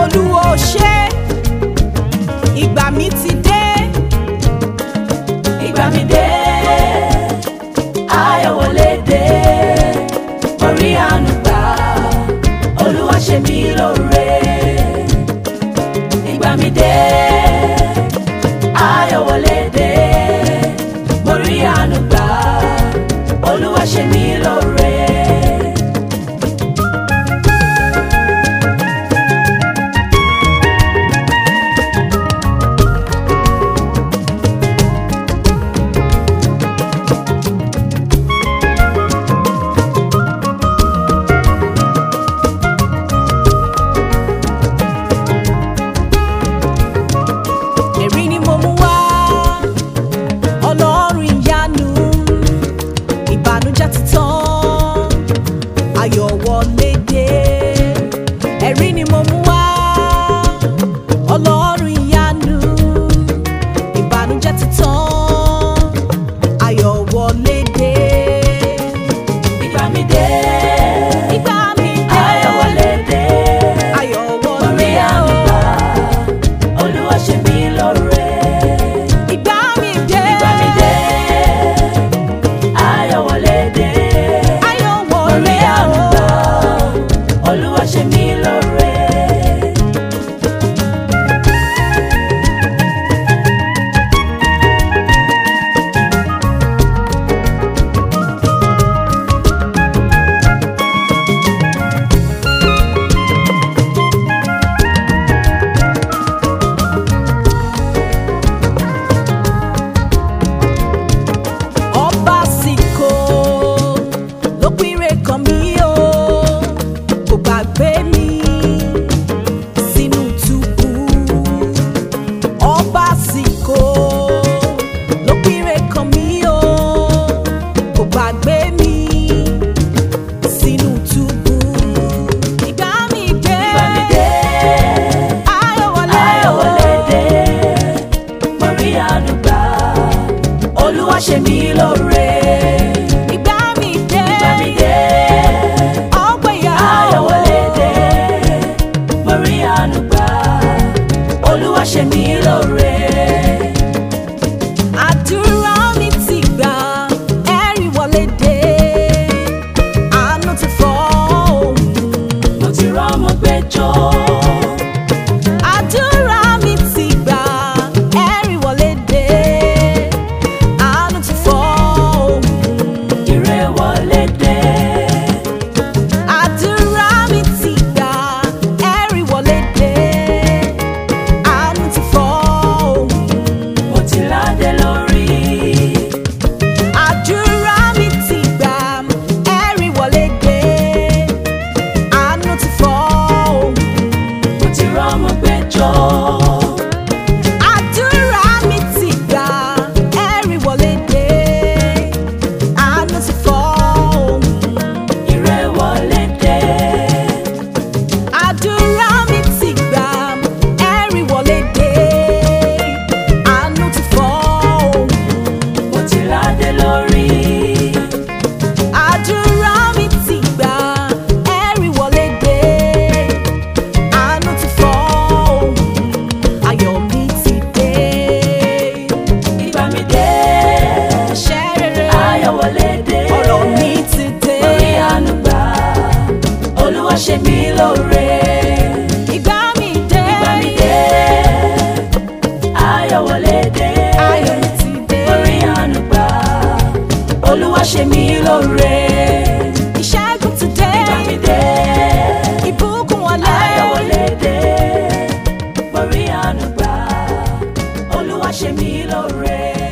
olúwo ṣe ìgbà mi ti dé. ìgbà mi dé. 自从。wá ṣe mí lóore. mi lóore.